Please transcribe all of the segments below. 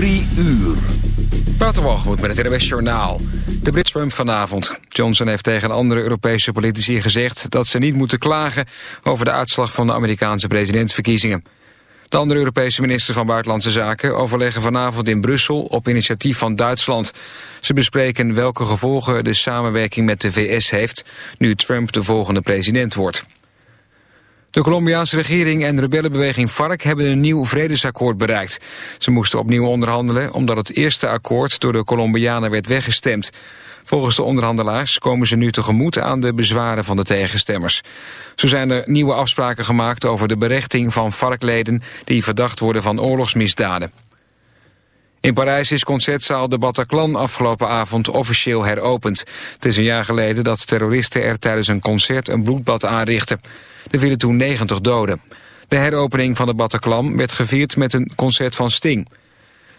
Drie uur. Waterwalgemoed met het RWS Journaal. De Brits vanavond. Johnson heeft tegen andere Europese politici gezegd... dat ze niet moeten klagen over de uitslag van de Amerikaanse presidentsverkiezingen. De andere Europese minister van Buitenlandse Zaken... overleggen vanavond in Brussel op initiatief van Duitsland. Ze bespreken welke gevolgen de samenwerking met de VS heeft... nu Trump de volgende president wordt. De Colombiaanse regering en rebellenbeweging FARC hebben een nieuw vredesakkoord bereikt. Ze moesten opnieuw onderhandelen omdat het eerste akkoord door de Colombianen werd weggestemd. Volgens de onderhandelaars komen ze nu tegemoet aan de bezwaren van de tegenstemmers. Zo zijn er nieuwe afspraken gemaakt over de berechting van FARC-leden die verdacht worden van oorlogsmisdaden. In Parijs is concertzaal de Bataclan afgelopen avond officieel heropend. Het is een jaar geleden dat terroristen er tijdens een concert een bloedbad aanrichtten. Er vielen toen 90 doden. De heropening van de Bataclan werd gevierd met een concert van Sting.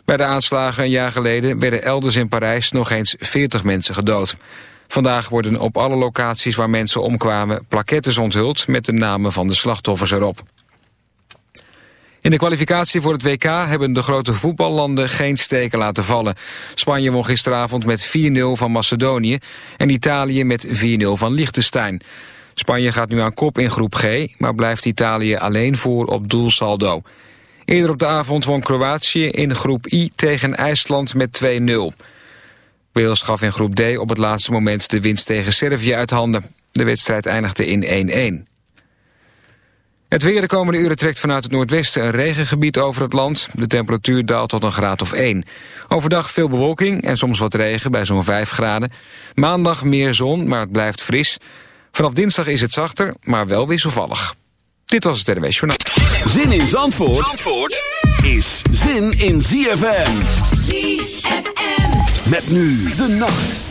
Bij de aanslagen een jaar geleden werden elders in Parijs nog eens 40 mensen gedood. Vandaag worden op alle locaties waar mensen omkwamen plakettes onthuld met de namen van de slachtoffers erop. In de kwalificatie voor het WK hebben de grote voetballanden geen steken laten vallen. Spanje won gisteravond met 4-0 van Macedonië en Italië met 4-0 van Liechtenstein. Spanje gaat nu aan kop in groep G, maar blijft Italië alleen voor op doelsaldo. Eerder op de avond won Kroatië in groep I tegen IJsland met 2-0. Wales gaf in groep D op het laatste moment de winst tegen Servië uit handen. De wedstrijd eindigde in 1-1. Het weer de komende uren trekt vanuit het noordwesten een regengebied over het land. De temperatuur daalt tot een graad of 1. Overdag veel bewolking en soms wat regen bij zo'n 5 graden. Maandag meer zon, maar het blijft fris. Vanaf dinsdag is het zachter, maar wel wisselvallig. Dit was het RWS Journaal. Zin in Zandvoort, Zandvoort is zin in ZFM. ZFM. Met nu de nacht.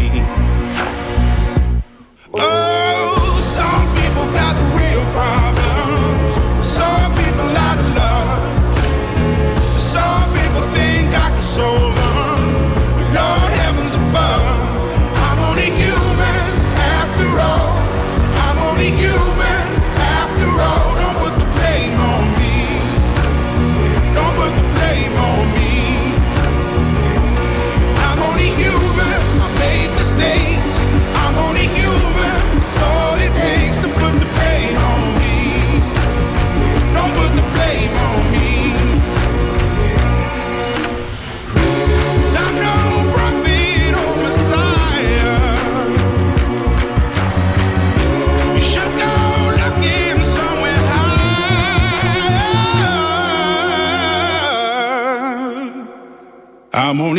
human.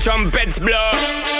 trumpets blow.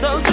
so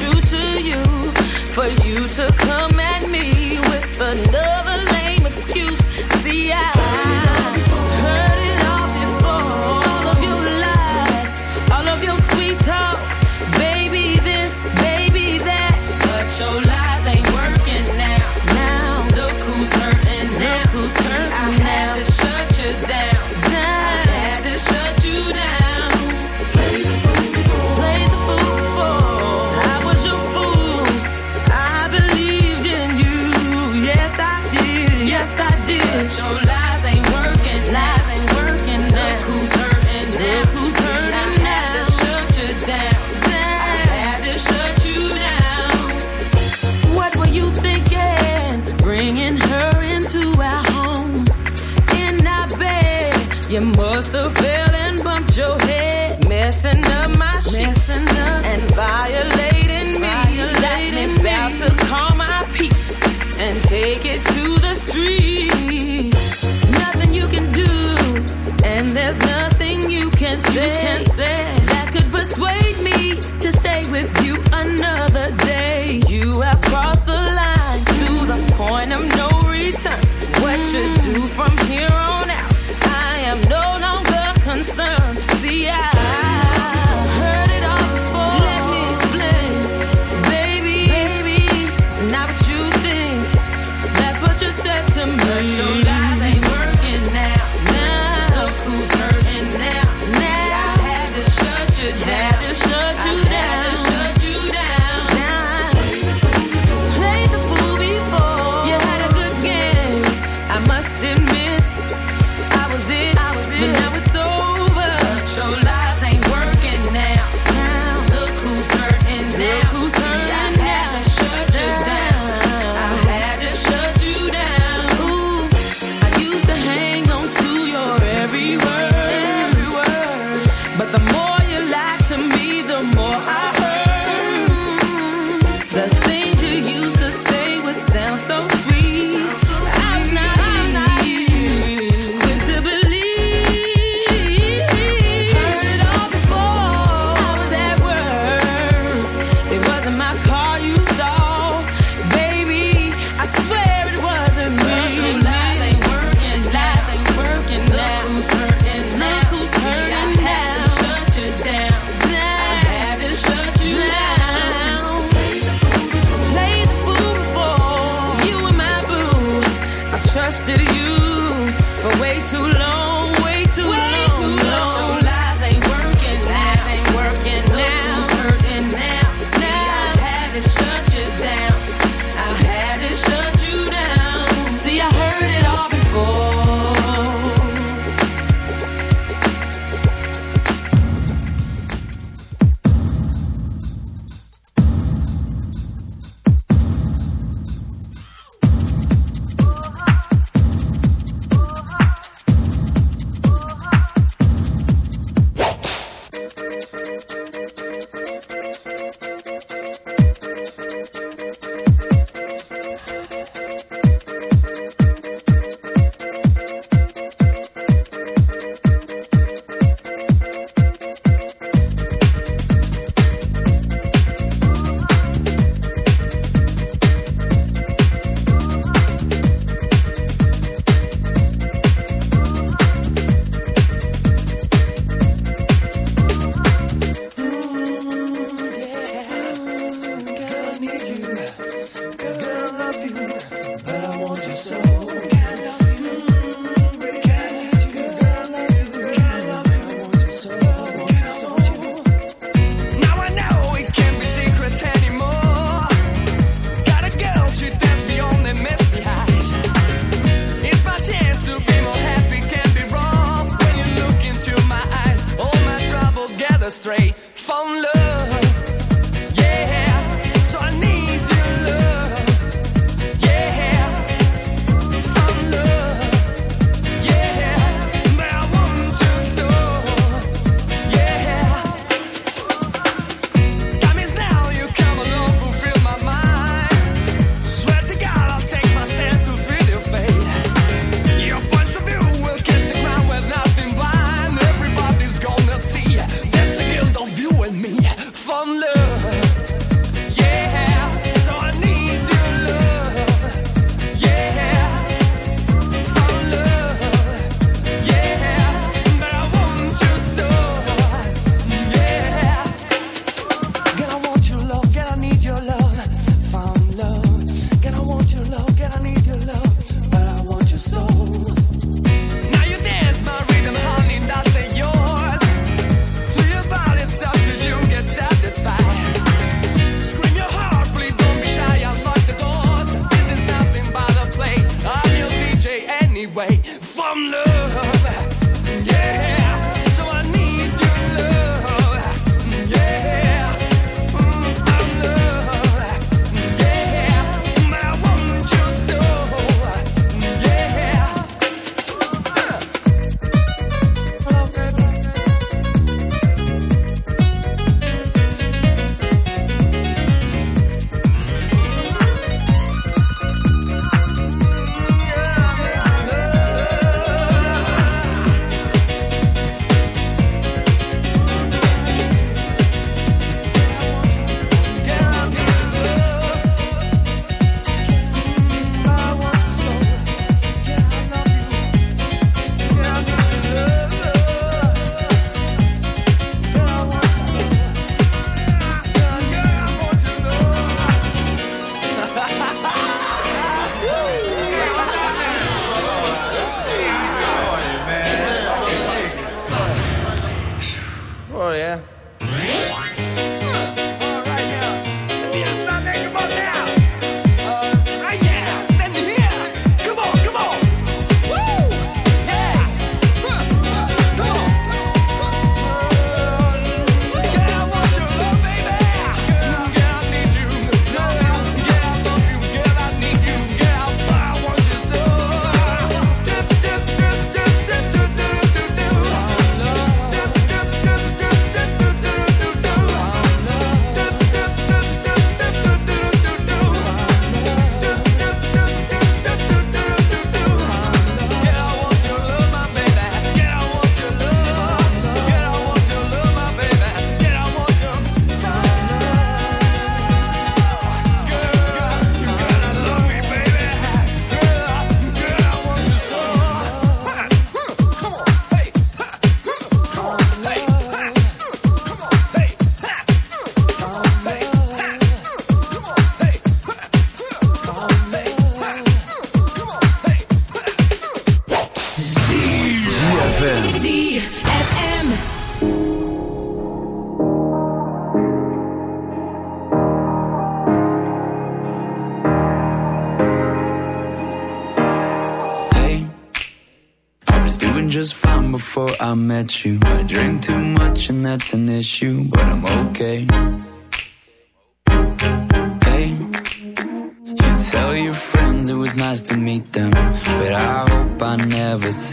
street. Nothing you can do, and there's nothing you can say. You can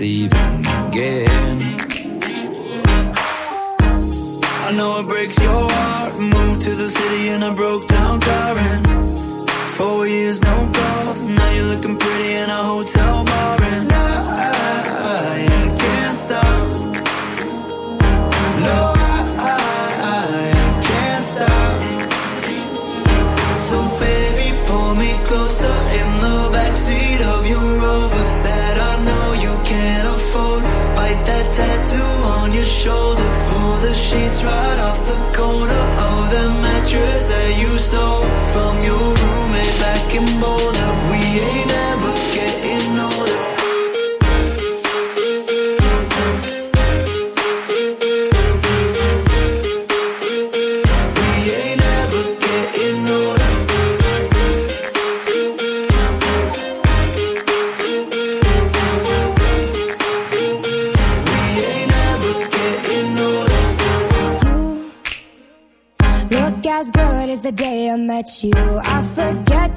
see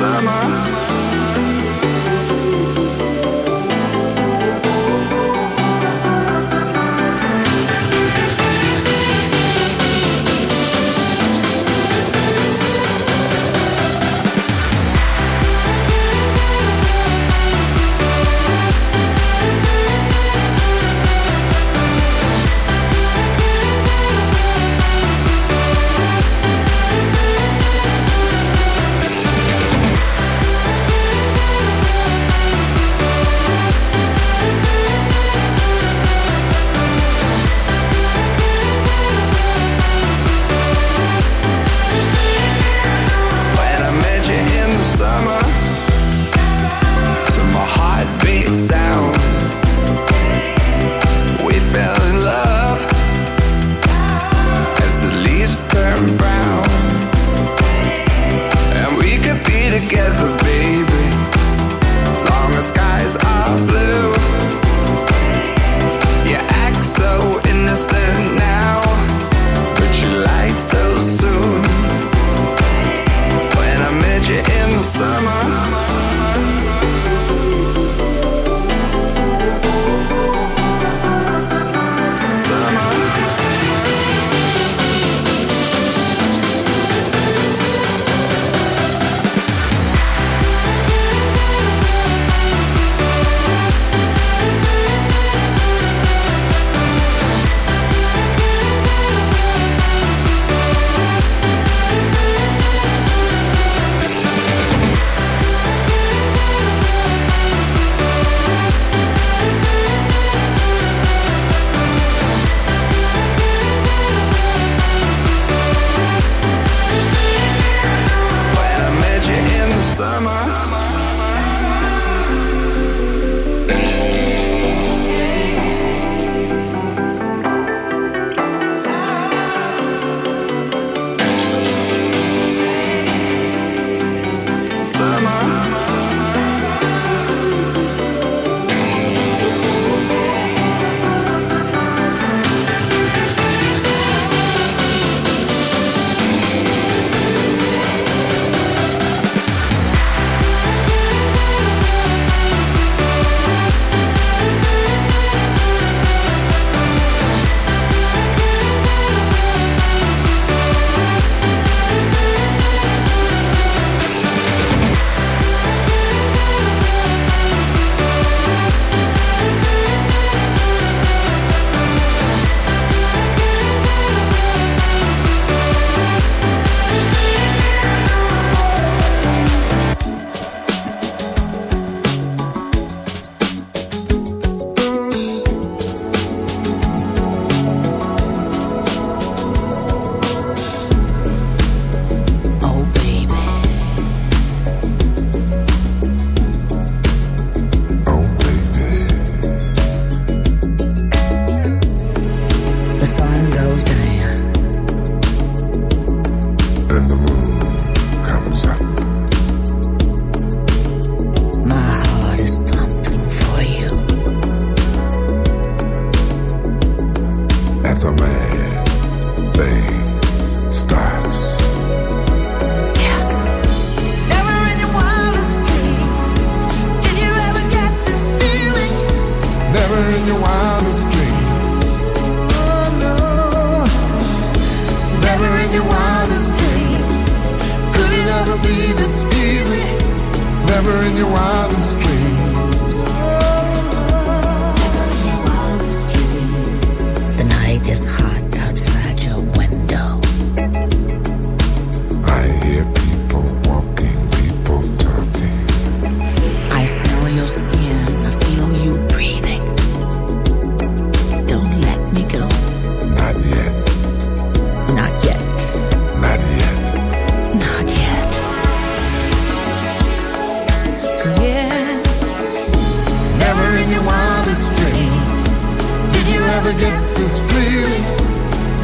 summer.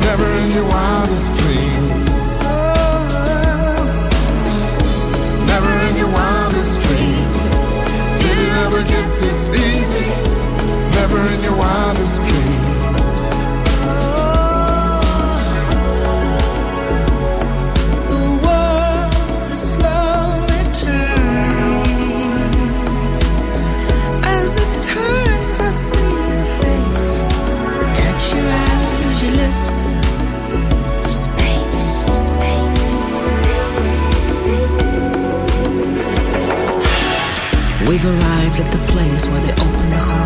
never in your wildest dreams. place where they open the heart.